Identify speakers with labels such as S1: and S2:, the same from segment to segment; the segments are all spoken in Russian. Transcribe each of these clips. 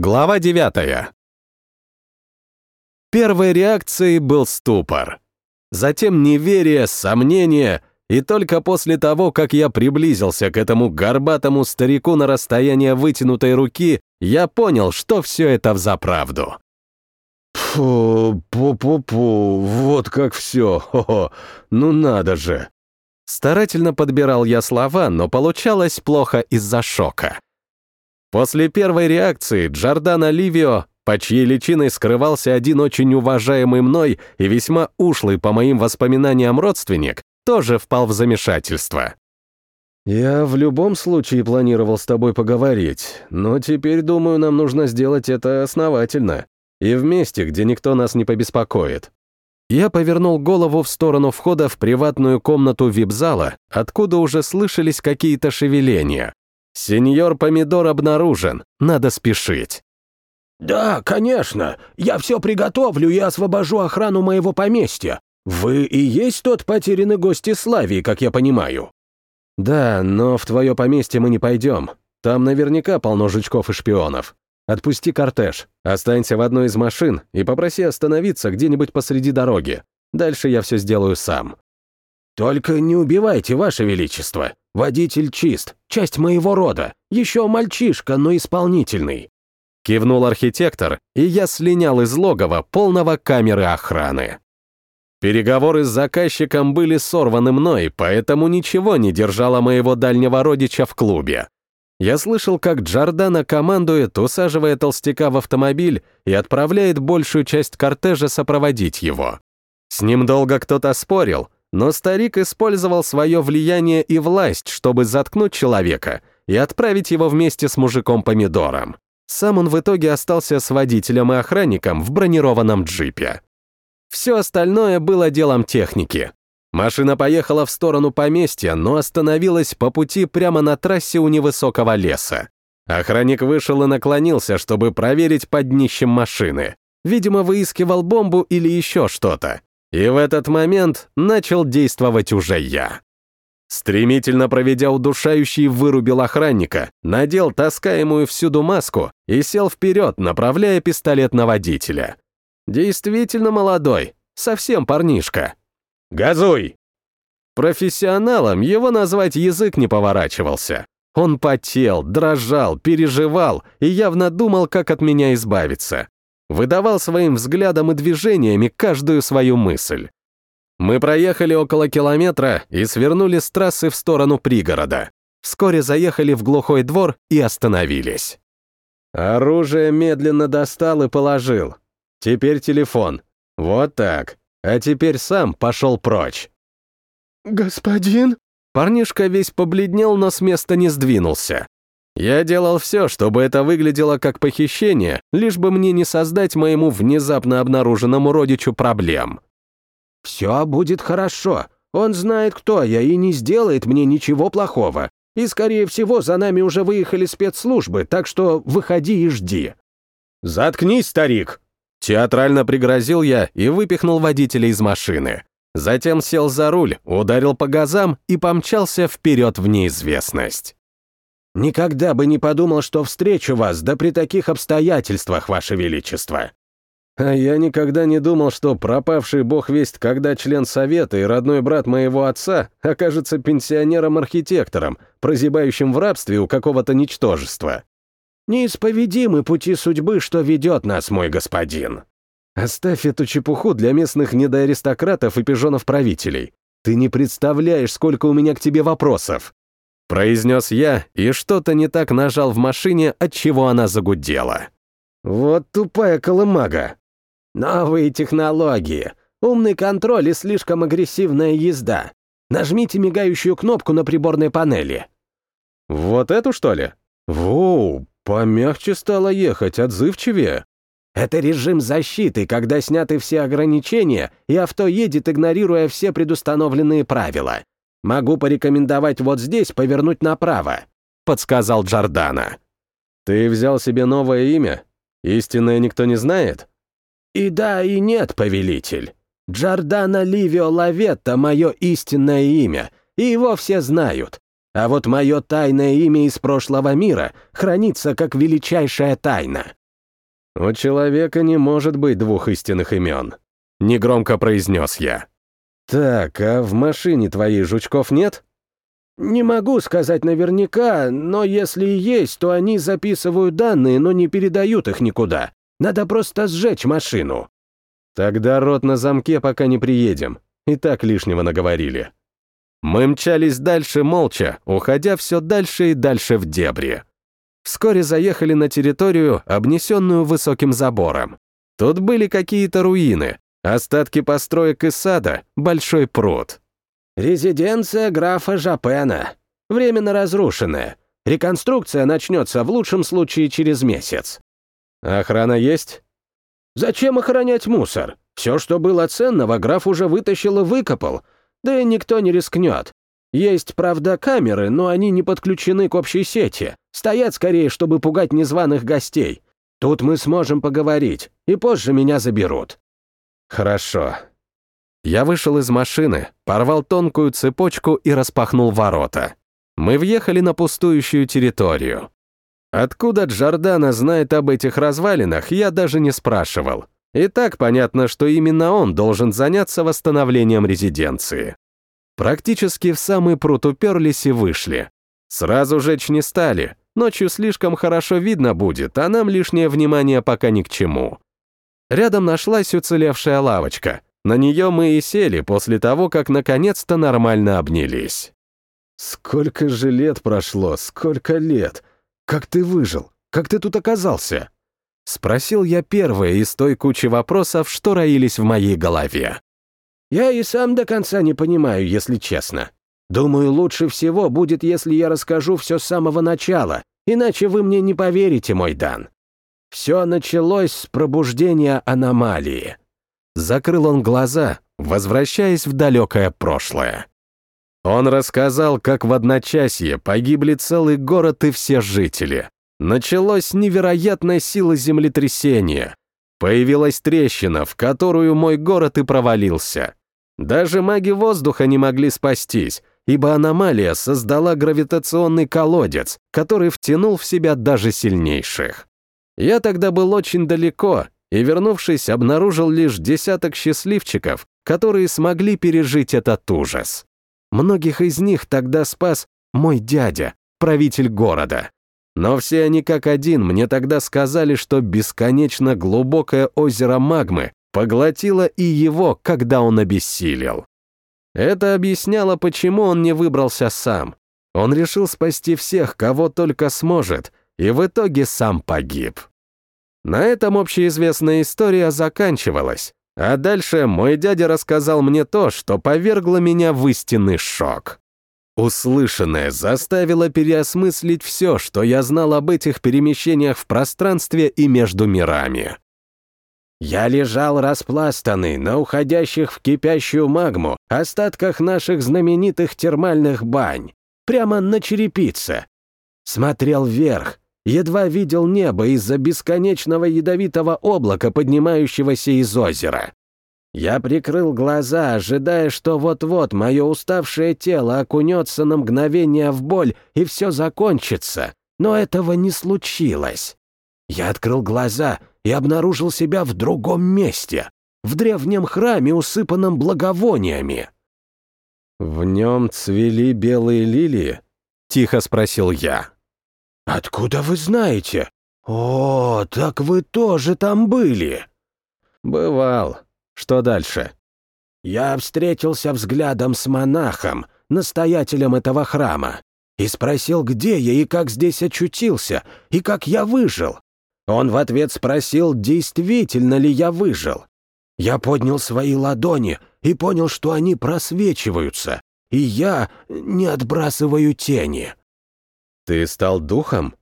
S1: Глава 9. Первой реакцией был ступор. Затем неверие, сомнение, и только после того, как я приблизился к этому горбатому старику на расстояние вытянутой руки, я понял, что все это взаправду.
S2: Пу-пу-пу, вот как все, хо-хо, ну надо же.
S1: Старательно подбирал я слова, но получалось плохо из-за шока. После первой реакции Джордана Ливио, по чьей личиной скрывался один очень уважаемый мной и весьма ушлый по моим воспоминаниям родственник, тоже впал в замешательство.
S2: «Я в любом случае планировал с тобой поговорить, но теперь, думаю, нам нужно сделать это основательно и в месте, где никто нас не побеспокоит».
S1: Я повернул голову в сторону входа в приватную комнату вип-зала, откуда уже слышались какие-то шевеления. «Сеньор Помидор обнаружен, надо спешить».
S3: «Да, конечно. Я все приготовлю и освобожу охрану моего поместья. Вы и есть тот потерянный гость из Славии, как я понимаю».
S2: «Да, но в твое поместье мы не пойдем. Там наверняка полно жучков и шпионов. Отпусти кортеж, останься в одной из машин и попроси остановиться где-нибудь посреди дороги. Дальше я все сделаю сам».
S3: «Только не убивайте, Ваше Величество. Водитель чист, часть моего рода. Еще мальчишка, но исполнительный».
S1: Кивнул архитектор, и я слинял из логова полного камеры охраны. Переговоры с заказчиком были сорваны мной, поэтому ничего не держало моего дальнего родича в клубе. Я слышал, как Джордана командует, усаживая толстяка в автомобиль и отправляет большую часть кортежа сопроводить его. С ним долго кто-то спорил, но старик использовал свое влияние и власть, чтобы заткнуть человека и отправить его вместе с мужиком-помидором. Сам он в итоге остался с водителем и охранником в бронированном джипе. Все остальное было делом техники. Машина поехала в сторону поместья, но остановилась по пути прямо на трассе у невысокого леса. Охранник вышел и наклонился, чтобы проверить под днищем машины. Видимо, выискивал бомбу или еще что-то. И в этот момент начал действовать уже я. Стремительно проведя удушающий, вырубил охранника, надел таскаемую всюду маску и сел вперед, направляя пистолет на водителя. Действительно молодой, совсем парнишка. «Газуй!» Профессионалом его назвать язык не поворачивался. Он потел, дрожал, переживал и явно думал, как от меня избавиться выдавал своим взглядом и движениями каждую свою мысль. Мы проехали около километра и свернули с трассы в сторону пригорода. Вскоре заехали в глухой двор и остановились. Оружие медленно достал и положил. Теперь телефон. Вот так. А теперь сам пошел прочь.
S4: «Господин?»
S1: Парнишка весь побледнел, но с места не сдвинулся. Я делал все, чтобы это выглядело как похищение, лишь бы мне не создать моему внезапно обнаруженному родичу проблем.
S3: «Все будет хорошо. Он знает, кто я, и не сделает мне ничего плохого. И, скорее всего, за нами уже выехали спецслужбы, так что выходи и жди».
S1: «Заткнись, старик!» Театрально пригрозил я и выпихнул водителя из машины. Затем сел за руль, ударил по газам и помчался вперед в неизвестность.
S3: Никогда бы не подумал, что встречу вас, да при таких обстоятельствах, ваше величество.
S2: А я никогда не думал, что пропавший бог весть, когда член совета и родной брат моего отца окажется пенсионером-архитектором, прозябающим в рабстве у какого-то ничтожества.
S3: Неисповедимы пути судьбы, что ведет нас, мой господин.
S2: Оставь эту чепуху для местных недоаристократов и пижонов-правителей. Ты не представляешь, сколько у меня к тебе вопросов.
S1: Произнес я, и что-то не так нажал в машине, от чего она загудела.
S2: Вот тупая колымага.
S3: Новые технологии, умный контроль и слишком агрессивная езда. Нажмите мигающую кнопку на приборной панели.
S2: Вот эту, что ли? Воу, помягче стало ехать, отзывчивее.
S3: Это режим защиты, когда сняты все ограничения, и авто едет, игнорируя все предустановленные правила. Могу порекомендовать вот здесь повернуть направо», — подсказал Джордана.
S2: «Ты взял себе новое имя? Истинное никто не знает?»
S3: «И да, и нет, повелитель. Джордана Ливио Лаветта — мое истинное имя, и его все знают. А вот мое тайное имя из прошлого мира хранится как величайшая тайна».
S2: «У человека не может быть двух истинных имен», — негромко произнес я. «Так, а в машине твоей жучков нет?»
S3: «Не могу сказать наверняка, но если и есть, то они записывают данные, но не передают их никуда. Надо просто сжечь машину».
S2: «Тогда рот на замке, пока не приедем. И так лишнего наговорили».
S1: Мы мчались дальше молча, уходя все дальше и дальше в дебри. Вскоре заехали на территорию, обнесенную высоким забором. Тут были какие-то руины, остатки построек и сада, большой пруд.
S3: «Резиденция графа Жапена. Временно разрушенная. Реконструкция начнется в лучшем случае через месяц».
S2: «Охрана есть?»
S3: «Зачем охранять мусор? Все, что было ценного, граф уже вытащил и выкопал. Да и никто не рискнет. Есть, правда, камеры, но они не подключены к общей сети. Стоят скорее, чтобы пугать незваных гостей. Тут мы сможем поговорить, и позже меня заберут».
S2: «Хорошо»,
S1: я вышел из машины, порвал тонкую цепочку и распахнул ворота. Мы въехали на пустующую территорию. Откуда Джордана знает об этих развалинах, я даже не спрашивал. И так понятно, что именно он должен заняться восстановлением резиденции. Практически в самый пруд уперлись и вышли. Сразу жечь не стали, ночью слишком хорошо видно будет, а нам лишнее внимание пока ни к чему. Рядом нашлась уцелевшая лавочка — на нее мы и сели после того, как наконец-то нормально обнялись.
S2: «Сколько же лет прошло, сколько лет! Как ты выжил? Как ты тут оказался?»
S1: Спросил я первое из той кучи вопросов, что роились в моей голове.
S3: «Я и сам до конца не понимаю, если честно. Думаю, лучше всего будет, если я расскажу все с самого начала, иначе вы мне не поверите, мой Дан. Все началось с пробуждения аномалии.
S1: Закрыл он глаза, возвращаясь в далекое прошлое. Он рассказал, как в одночасье погибли целый город и все жители. Началось невероятная сила землетрясения. Появилась трещина, в которую мой город и провалился. Даже маги воздуха не могли спастись, ибо аномалия создала гравитационный колодец, который втянул в себя даже сильнейших. Я тогда был очень далеко и, вернувшись, обнаружил лишь десяток счастливчиков, которые смогли пережить этот ужас. Многих из них тогда спас мой дядя, правитель города. Но все они как один мне тогда сказали, что бесконечно глубокое озеро магмы поглотило и его, когда он обессилел. Это объясняло, почему он не выбрался сам. Он решил спасти всех, кого только сможет, и в итоге сам погиб. На этом общеизвестная история заканчивалась, а дальше мой дядя рассказал мне то, что повергло меня в истинный шок. Услышанное заставило переосмыслить все, что я знал об этих перемещениях в пространстве и между мирами.
S3: Я лежал распластанный на уходящих в кипящую магму остатках наших знаменитых термальных бань, прямо на черепице. Смотрел вверх, едва видел небо из-за бесконечного ядовитого облака, поднимающегося из озера. Я прикрыл глаза, ожидая, что вот-вот мое уставшее тело окунется на мгновение в боль, и все закончится. Но этого не случилось. Я открыл глаза и обнаружил себя в другом месте, в древнем храме, усыпанном благовониями.
S2: «В нем цвели белые лилии?»
S1: — тихо спросил я.
S3: «Откуда вы знаете? О, так вы тоже там были!»
S2: «Бывал. Что дальше?»
S3: Я встретился взглядом с монахом, настоятелем этого храма, и спросил, где я и как здесь очутился, и как я выжил. Он в ответ спросил, действительно ли я выжил. Я поднял свои ладони и понял, что они просвечиваются, и я не отбрасываю тени.
S2: «Ты стал духом?»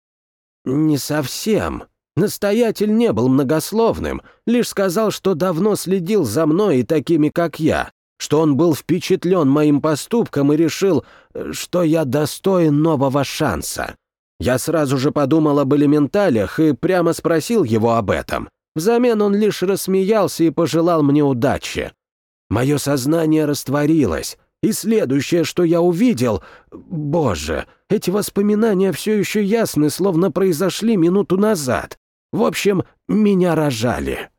S3: «Не совсем. Настоятель не был многословным, лишь сказал, что давно следил за мной и такими, как я, что он был впечатлен моим поступком и решил, что я достоин нового шанса. Я сразу же подумал об элементалях и прямо спросил его об этом. Взамен он лишь рассмеялся и пожелал мне удачи. Мое сознание растворилось, и следующее, что я увидел... Боже, эти воспоминания все еще ясны, словно произошли минуту назад. В общем, меня рожали».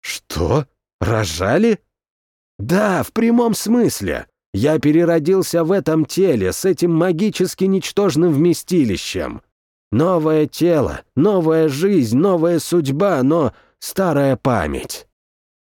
S2: «Что? Рожали?»
S3: «Да, в прямом смысле. Я переродился в этом теле с этим магически ничтожным вместилищем. Новое тело, новая жизнь, новая судьба, но старая память».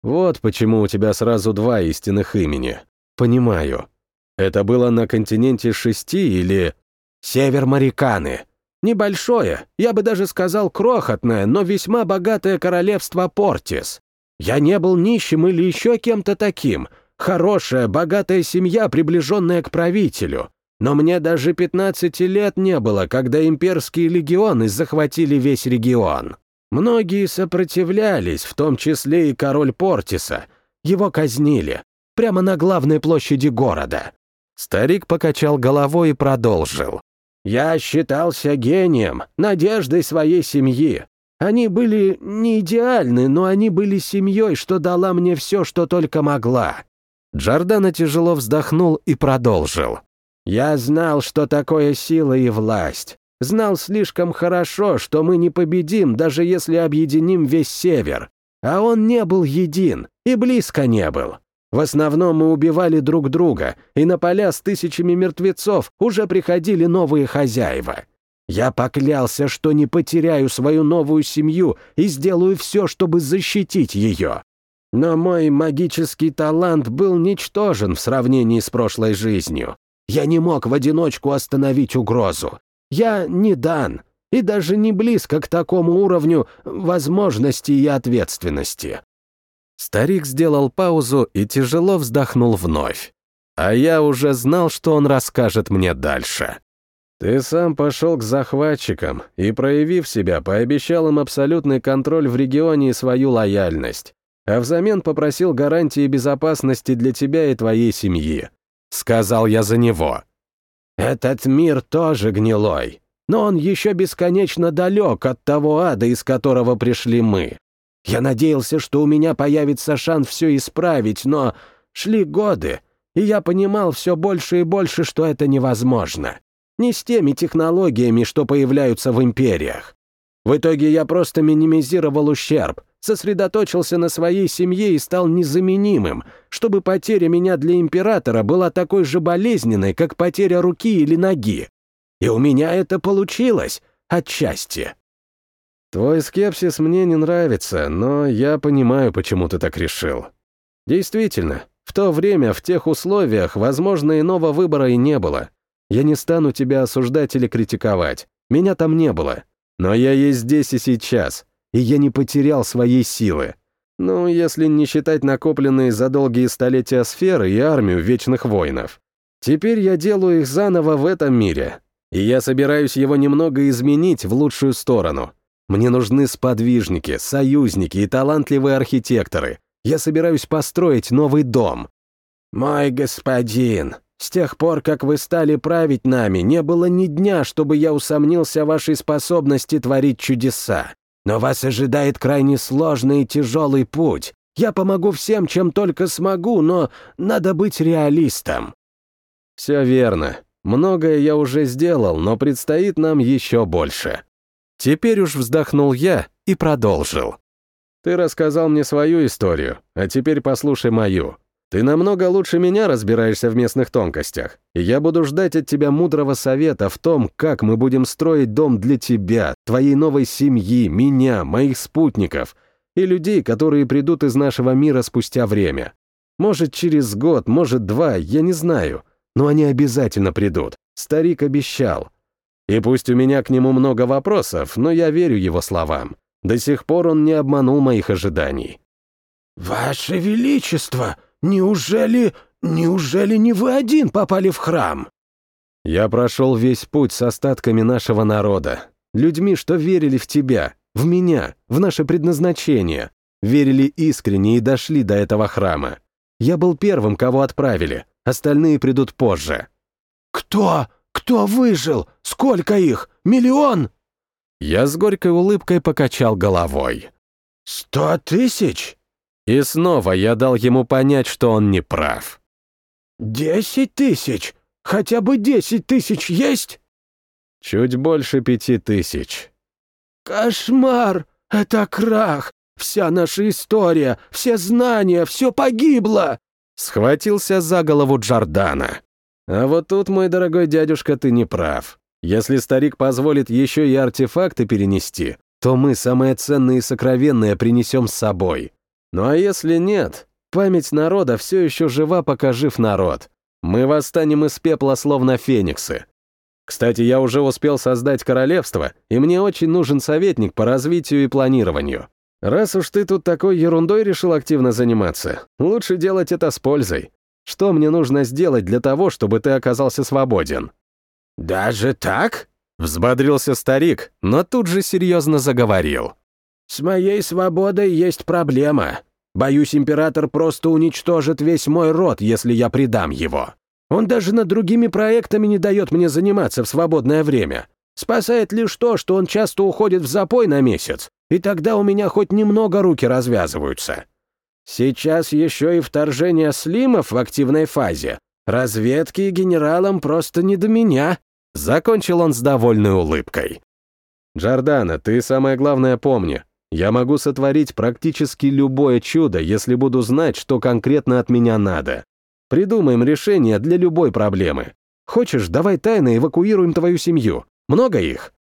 S2: «Вот почему у тебя сразу два истинных имени. Понимаю. Это было на континенте шести или...»
S3: «Север Мариканы. Небольшое, я бы даже сказал крохотное, но весьма богатое королевство Портис. Я не был нищим или еще кем-то таким. Хорошая, богатая семья, приближенная к правителю. Но мне даже 15 лет не было, когда имперские легионы захватили весь регион. Многие сопротивлялись, в том числе и король Портиса. Его казнили. Прямо на главной площади города.
S1: Старик покачал головой и продолжил.
S3: Я считался гением, надеждой своей семьи. Они были не идеальны, но они были семьей, что дала мне все, что только могла».
S1: Джордана тяжело вздохнул и продолжил.
S3: «Я знал, что такое сила и власть. Знал слишком хорошо, что мы не победим, даже если объединим весь север. А он не был един и близко не был. В основном мы убивали друг друга, и на поля с тысячами мертвецов уже приходили новые хозяева. Я поклялся, что не потеряю свою новую семью и сделаю все, чтобы защитить ее. Но мой магический талант был ничтожен в сравнении с прошлой жизнью. Я не мог в одиночку остановить угрозу. Я не дан, и даже не близко к такому уровню возможностей и ответственности.
S1: Старик сделал паузу и тяжело вздохнул вновь. А я уже знал, что он расскажет мне дальше.
S2: Ты сам пошел к захватчикам и, проявив себя, пообещал им абсолютный контроль в регионе и свою лояльность, а взамен попросил гарантии безопасности для тебя и твоей семьи. Сказал я за него.
S3: Этот мир тоже гнилой, но он еще бесконечно далек от того ада, из которого пришли мы. Я надеялся, что у меня появится шанс все исправить, но шли годы, и я понимал все больше и больше, что это невозможно. Не с теми технологиями, что появляются в империях. В итоге я просто минимизировал ущерб, сосредоточился на своей семье и стал незаменимым, чтобы потеря меня для императора была такой же болезненной, как потеря руки или ноги. И у меня это получилось, отчасти.
S2: Твой скепсис мне не нравится, но я понимаю, почему ты так решил. Действительно, в то время, в тех условиях, возможно, иного выбора и не было. Я не стану тебя осуждать или критиковать. Меня там не было. Но я есть здесь и сейчас, и я не потерял своей силы. Ну, если не считать накопленные за долгие столетия сферы и армию вечных воинов. Теперь я делаю их заново в этом мире, и я собираюсь его немного изменить в лучшую сторону — мне нужны сподвижники, союзники и талантливые архитекторы. Я собираюсь построить новый дом».
S3: «Мой господин, с тех пор, как вы стали править нами, не было ни дня, чтобы я усомнился в вашей способности творить чудеса. Но вас ожидает крайне сложный и тяжелый путь. Я помогу всем, чем только смогу, но надо быть реалистом».
S2: «Все верно. Многое я уже сделал, но предстоит нам еще больше.
S1: Теперь уж вздохнул я и продолжил.
S2: «Ты рассказал мне свою историю, а теперь послушай мою. Ты намного лучше меня разбираешься в местных тонкостях, и я буду ждать от тебя мудрого совета в том, как мы будем строить дом для тебя, твоей новой семьи, меня, моих спутников и людей, которые придут из нашего мира спустя время. Может, через год, может, два, я не знаю, но они обязательно придут. Старик обещал. И пусть у меня к нему много вопросов, но я верю его словам. До сих пор он не обманул моих ожиданий.
S3: «Ваше Величество, неужели... неужели не вы один попали в храм?»
S2: Я прошел весь путь с остатками нашего народа, людьми, что верили в тебя, в меня, в наше предназначение, верили искренне и дошли до этого храма. Я был первым, кого отправили, остальные придут позже.
S3: «Кто? Кто выжил? Сколько их? Миллион?»
S1: Я с горькой улыбкой покачал головой.
S3: «Сто тысяч?»
S1: И снова я дал ему понять, что он не прав.
S3: «Десять тысяч? Хотя бы десять тысяч есть?»
S2: «Чуть больше пяти тысяч».
S3: «Кошмар! Это крах! Вся наша история, все знания, все погибло!»
S1: Схватился за голову Джордана.
S2: А вот тут, мой дорогой дядюшка, ты не прав. Если старик позволит еще и артефакты перенести, то мы самое ценное и сокровенное принесем с собой. Ну а если нет, память народа все еще жива, пока жив народ. Мы восстанем из пепла, словно фениксы. Кстати, я уже успел создать королевство, и мне очень нужен советник по развитию и планированию. Раз уж ты тут такой ерундой решил активно заниматься, лучше делать это с пользой. Что мне нужно сделать для того, чтобы ты оказался свободен?»
S3: «Даже так?»
S1: — взбодрился старик, но тут же серьезно заговорил.
S3: «С моей свободой есть проблема. Боюсь, император просто уничтожит весь мой род, если я предам его. Он даже над другими проектами не дает мне заниматься в свободное время. Спасает лишь то, что он часто уходит в запой на месяц, и тогда у меня хоть немного руки развязываются. Сейчас еще и вторжение слимов в активной фазе. Разведки и генералам просто не до меня.
S1: Закончил он с довольной улыбкой.
S2: «Джордана, ты самое главное помни. Я могу сотворить практически любое чудо, если буду знать, что конкретно от меня надо. Придумаем решение для любой проблемы. Хочешь, давай тайно эвакуируем твою семью. Много их?»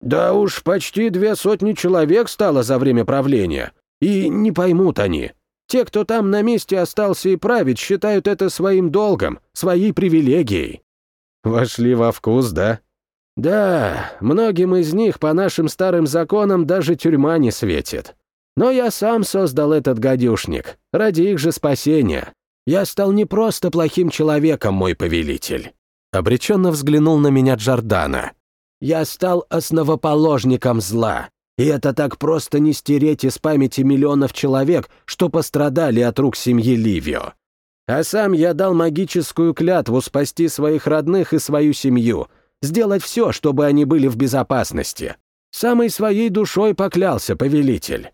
S3: «Да уж почти две сотни человек стало за время правления. И не поймут они. Те, кто там на месте остался и править, считают это своим долгом, своей привилегией».
S2: «Вошли во вкус, да?»
S3: «Да, многим из них по нашим старым законам даже тюрьма не светит. Но я сам создал этот гадюшник, ради их же спасения. Я стал не просто плохим человеком, мой повелитель».
S1: Обреченно взглянул на меня Джордана.
S3: «Я стал основоположником зла, и это так просто не стереть из памяти миллионов человек, что пострадали от рук семьи Ливио. А сам я дал магическую клятву спасти своих родных и свою семью, сделать все, чтобы они были в безопасности. Самой своей душой поклялся повелитель.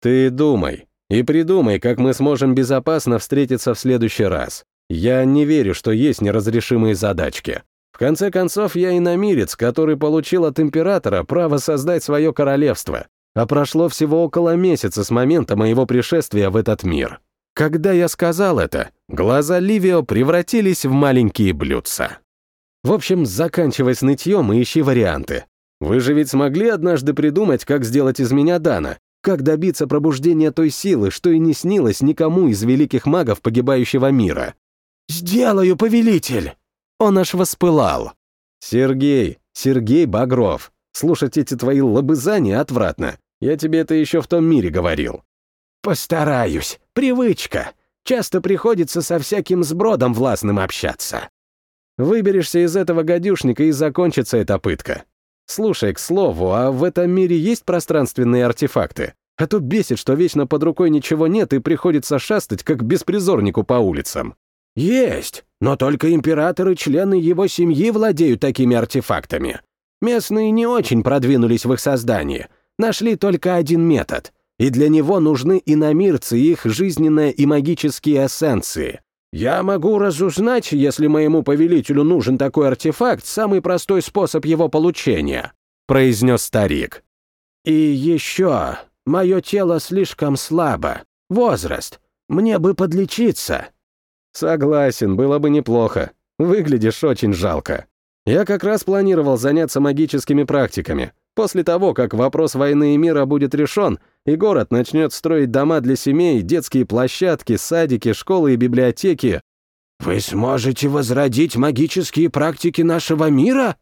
S2: Ты думай и придумай, как мы сможем безопасно встретиться в следующий раз. Я не верю, что есть неразрешимые задачки. В конце концов, я иномирец, который получил от императора право создать свое королевство, а прошло всего около месяца с момента моего пришествия в этот мир.
S1: Когда я сказал это, глаза Ливио превратились в маленькие блюдца.
S2: В общем, заканчивай с нытьем и ищи варианты. Вы же ведь смогли однажды придумать, как сделать из меня Дана, как добиться пробуждения той силы, что и не снилось никому из великих магов погибающего мира.
S3: «Сделаю, повелитель!»
S1: Он аж воспылал.
S2: «Сергей, Сергей Багров, слушать эти твои лобызания отвратно. Я тебе это еще в том мире говорил».
S3: «Постараюсь. Привычка. Часто приходится со всяким сбродом властным общаться».
S2: Выберешься из этого гадюшника и закончится эта пытка. Слушай, к слову, а в этом мире есть пространственные артефакты? А то бесит, что вечно под рукой ничего нет и приходится шастать, как беспризорнику по улицам.
S3: «Есть, но только император и члены его семьи владеют такими артефактами. Местные не очень продвинулись в их создании, нашли только один метод, и для него нужны иномирцы и их жизненные и магические эссенции. Я могу разузнать, если моему повелителю нужен такой артефакт, самый простой способ его получения», — произнес старик. «И еще, мое тело слишком слабо, возраст, мне бы подлечиться».
S2: Согласен, было бы неплохо. Выглядишь очень жалко. Я как раз планировал заняться магическими практиками. После того, как вопрос войны и мира будет решен, и город начнет строить дома для семей, детские площадки, садики, школы и библиотеки.
S3: «Вы сможете возродить магические практики нашего мира?»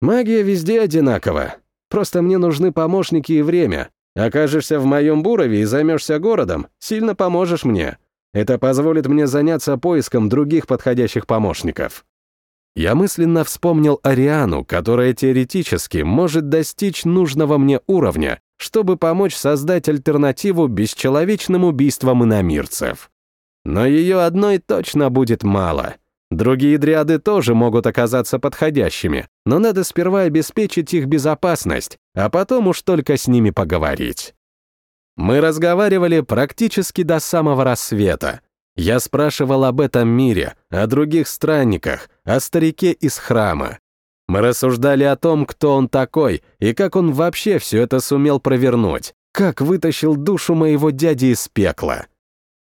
S2: «Магия везде одинакова. Просто мне нужны помощники и время. Окажешься в моем Бурове и займешься городом, сильно поможешь мне. Это позволит мне заняться поиском других подходящих помощников.
S1: Я мысленно вспомнил Ариану, которая теоретически может достичь нужного мне уровня, чтобы помочь создать альтернативу бесчеловечным убийствам иномирцев. Но ее одной точно будет мало. Другие дриады тоже могут оказаться подходящими, но надо сперва обеспечить их безопасность, а потом уж только с ними поговорить. Мы разговаривали практически до самого рассвета. Я спрашивал об этом мире, о других странниках, о старике из храма. Мы рассуждали о том, кто он такой и как он вообще все это сумел провернуть, как вытащил душу моего дяди из пекла.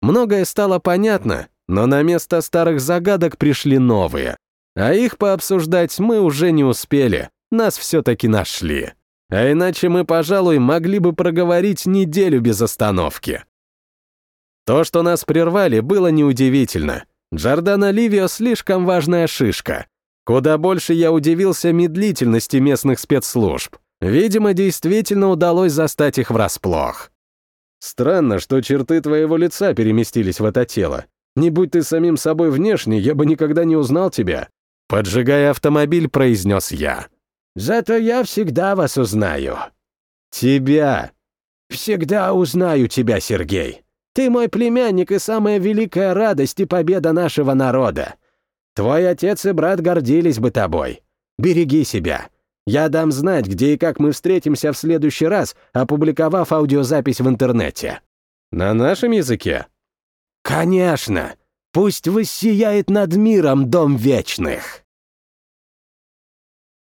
S1: Многое стало понятно, но на место старых загадок пришли новые. А их пообсуждать мы уже не успели, нас все-таки нашли. А иначе мы, пожалуй, могли бы проговорить неделю без остановки. То, что нас прервали, было неудивительно. Джордана Ливио слишком важная шишка. Куда больше я удивился медлительности местных спецслужб. Видимо, действительно удалось застать их врасплох.
S2: Странно, что черты твоего лица переместились в это тело. Не будь ты самим собой внешне, я бы никогда не узнал тебя.
S1: Поджигая автомобиль, произнес я.
S3: «Зато я всегда вас узнаю».
S1: «Тебя».
S3: «Всегда узнаю тебя, Сергей. Ты мой племянник и самая великая радость и победа нашего народа. Твой отец и брат гордились бы тобой. Береги себя. Я дам знать, где и как мы встретимся в следующий раз, опубликовав аудиозапись в интернете».
S1: «На нашем языке?»
S3: «Конечно! Пусть воссияет над миром Дом Вечных!»